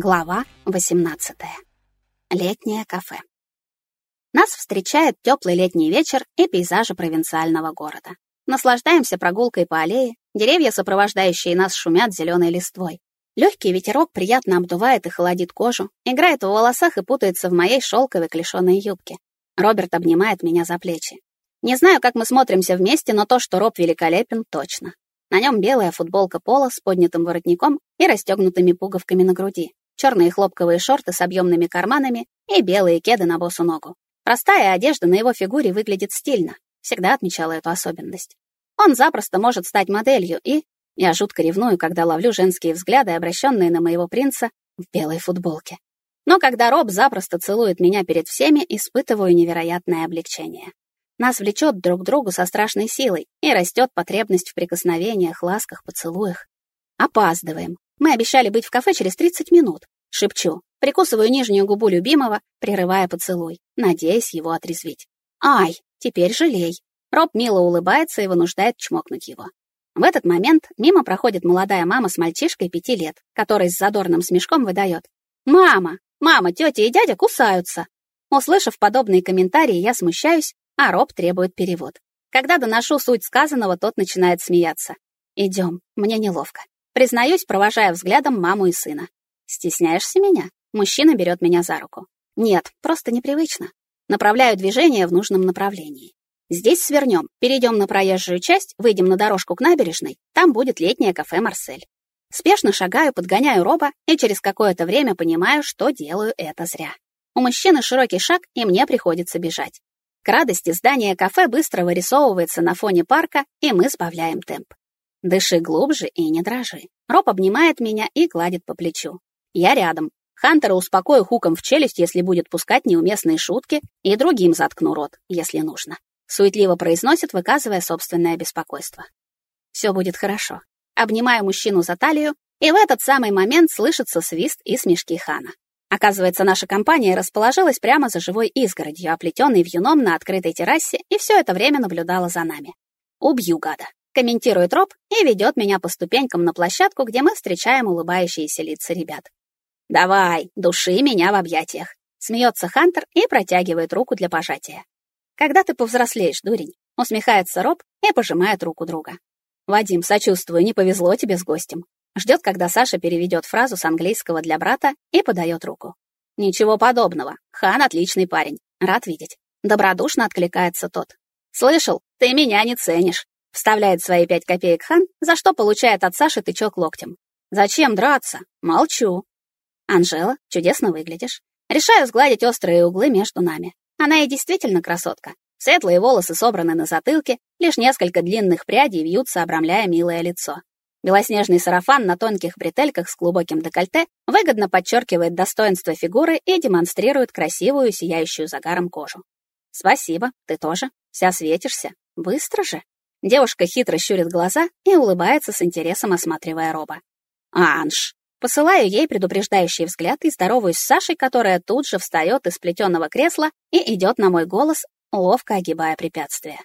Глава 18. Летнее кафе. Нас встречает теплый летний вечер и пейзажи провинциального города. Наслаждаемся прогулкой по аллее, деревья, сопровождающие нас, шумят зеленой листвой. Легкий ветерок приятно обдувает и холодит кожу, играет в волосах и путается в моей шелковой клешеной юбке. Роберт обнимает меня за плечи. Не знаю, как мы смотримся вместе, но то, что Роб великолепен, точно. На нем белая футболка пола с поднятым воротником и расстегнутыми пуговками на груди черные хлопковые шорты с объемными карманами и белые кеды на босу ногу. Простая одежда на его фигуре выглядит стильно. Всегда отмечала эту особенность. Он запросто может стать моделью, и я жутко ревную, когда ловлю женские взгляды, обращенные на моего принца в белой футболке. Но когда Роб запросто целует меня перед всеми, испытываю невероятное облегчение. Нас влечет друг к другу со страшной силой, и растет потребность в прикосновениях, ласках, поцелуях. Опаздываем. Мы обещали быть в кафе через 30 минут. Шепчу, прикусываю нижнюю губу любимого, прерывая поцелуй, надеясь его отрезвить. Ай, теперь жалей. Роб мило улыбается и вынуждает чмокнуть его. В этот момент мимо проходит молодая мама с мальчишкой пяти лет, который с задорным смешком выдает. «Мама! Мама, тетя и дядя кусаются!» Услышав подобные комментарии, я смущаюсь, а Роб требует перевод. Когда доношу суть сказанного, тот начинает смеяться. «Идем, мне неловко». Признаюсь, провожая взглядом маму и сына. «Стесняешься меня?» Мужчина берет меня за руку. «Нет, просто непривычно». Направляю движение в нужном направлении. Здесь свернем, перейдем на проезжую часть, выйдем на дорожку к набережной, там будет летнее кафе «Марсель». Спешно шагаю, подгоняю Роба и через какое-то время понимаю, что делаю это зря. У мужчины широкий шаг, и мне приходится бежать. К радости здание кафе быстро вырисовывается на фоне парка, и мы сбавляем темп. Дыши глубже и не дрожи. Роб обнимает меня и гладит по плечу. Я рядом. Хантера успокою хуком в челюсть, если будет пускать неуместные шутки, и другим заткну рот, если нужно. Суетливо произносит, выказывая собственное беспокойство. Все будет хорошо. Обнимаю мужчину за талию, и в этот самый момент слышится свист и смешки Хана. Оказывается, наша компания расположилась прямо за живой изгородью, оплетенной вьюном на открытой террасе, и все это время наблюдала за нами. Убью гада комментирует Роб и ведет меня по ступенькам на площадку, где мы встречаем улыбающиеся лица ребят. «Давай, души меня в объятиях», — смеется Хантер и протягивает руку для пожатия. «Когда ты повзрослеешь, дурень?» — усмехается Роб и пожимает руку друга. «Вадим, сочувствую, не повезло тебе с гостем». Ждет, когда Саша переведет фразу с английского для брата и подает руку. «Ничего подобного. Хан отличный парень. Рад видеть». Добродушно откликается тот. «Слышал, ты меня не ценишь. Вставляет свои пять копеек хан, за что получает от Саши тычок локтем. «Зачем драться? Молчу». «Анжела, чудесно выглядишь. Решаю сгладить острые углы между нами. Она и действительно красотка. Светлые волосы собраны на затылке, лишь несколько длинных прядей вьются, обрамляя милое лицо. Белоснежный сарафан на тонких бретельках с глубоким декольте выгодно подчеркивает достоинство фигуры и демонстрирует красивую, сияющую загаром кожу. «Спасибо, ты тоже. Вся светишься. Быстро же». Девушка хитро щурит глаза и улыбается с интересом, осматривая Роба. «Анж!» Посылаю ей предупреждающий взгляд и здороваюсь с Сашей, которая тут же встает из плетеного кресла и идет на мой голос, ловко огибая препятствие.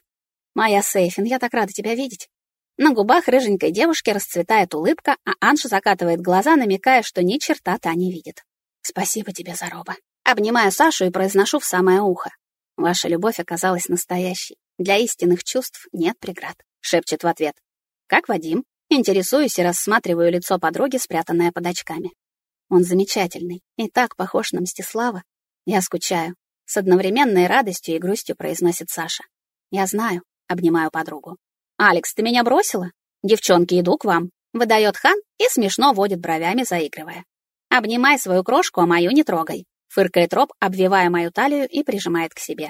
«Моя Сейфин, я так рада тебя видеть». На губах рыженькой девушки расцветает улыбка, а Анж закатывает глаза, намекая, что ни черта та не видит. «Спасибо тебе за Роба». Обнимаю Сашу и произношу в самое ухо. Ваша любовь оказалась настоящей. Для истинных чувств нет преград, шепчет в ответ. Как Вадим? Интересуюсь и рассматриваю лицо подруги, спрятанное под очками. Он замечательный и так похож на Мстислава. Я скучаю. С одновременной радостью и грустью произносит Саша. Я знаю, обнимаю подругу. «Алекс, ты меня бросила? Девчонки, иду к вам», — выдает Хан и смешно водит бровями, заигрывая. «Обнимай свою крошку, а мою не трогай», — фыркает Роб, обвивая мою талию и прижимает к себе.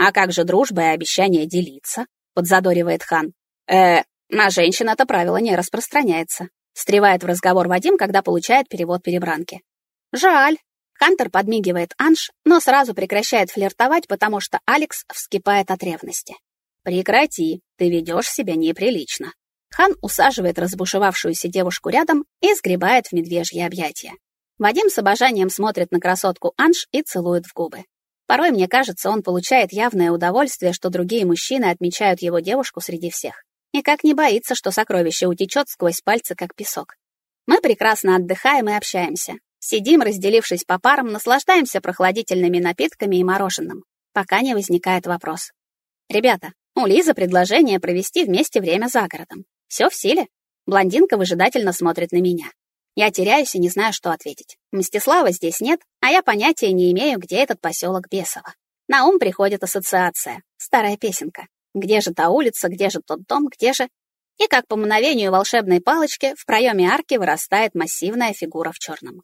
«А как же дружба и обещание делиться?» — подзадоривает хан. «Э, на женщин это правило не распространяется», — встревает в разговор Вадим, когда получает перевод перебранки. «Жаль». Хантер подмигивает Анж, но сразу прекращает флиртовать, потому что Алекс вскипает от ревности. «Прекрати, ты ведешь себя неприлично». Хан усаживает разбушевавшуюся девушку рядом и сгребает в медвежье объятия. Вадим с обожанием смотрит на красотку Анж и целует в губы. Порой, мне кажется, он получает явное удовольствие, что другие мужчины отмечают его девушку среди всех. И как не боится, что сокровище утечет сквозь пальцы, как песок. Мы прекрасно отдыхаем и общаемся. Сидим, разделившись по парам, наслаждаемся прохладительными напитками и мороженым, пока не возникает вопрос. Ребята, у Лизы предложение провести вместе время за городом. Все в силе? Блондинка выжидательно смотрит на меня. Я теряюсь и не знаю, что ответить. Мстислава здесь нет, а я понятия не имею, где этот поселок Бесово. На ум приходит ассоциация, старая песенка. Где же та улица, где же тот дом, где же... И как по мгновению волшебной палочки в проеме арки вырастает массивная фигура в черном.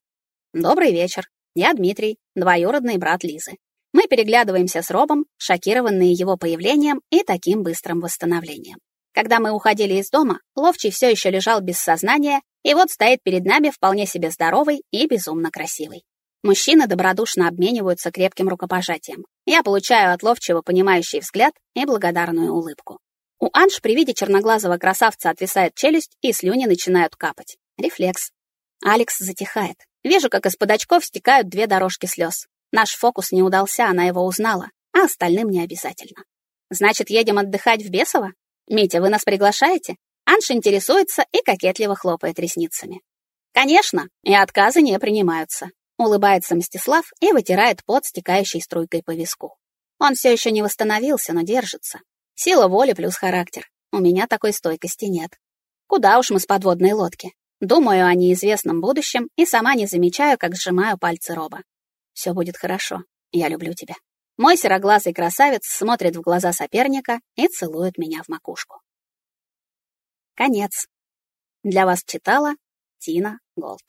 Добрый вечер. Я Дмитрий, двоюродный брат Лизы. Мы переглядываемся с Робом, шокированные его появлением и таким быстрым восстановлением. Когда мы уходили из дома, Ловчий все еще лежал без сознания, и вот стоит перед нами вполне себе здоровый и безумно красивый. Мужчины добродушно обмениваются крепким рукопожатием. Я получаю от Ловчего понимающий взгляд и благодарную улыбку. У Анж при виде черноглазого красавца отвисает челюсть, и слюни начинают капать. Рефлекс. Алекс затихает. Вижу, как из-под очков стекают две дорожки слез. Наш фокус не удался, она его узнала, а остальным не обязательно. Значит, едем отдыхать в Бесово? Митя, вы нас приглашаете? Анж интересуется и кокетливо хлопает ресницами. Конечно, и отказы не принимаются. Улыбается Мстислав и вытирает пот, стекающий струйкой по виску. Он все еще не восстановился, но держится. Сила воли плюс характер. У меня такой стойкости нет. Куда уж мы с подводной лодки. Думаю о неизвестном будущем и сама не замечаю, как сжимаю пальцы Роба. Все будет хорошо. Я люблю тебя. Мой сероглазый красавец смотрит в глаза соперника и целует меня в макушку. Конец. Для вас читала Тина Голд.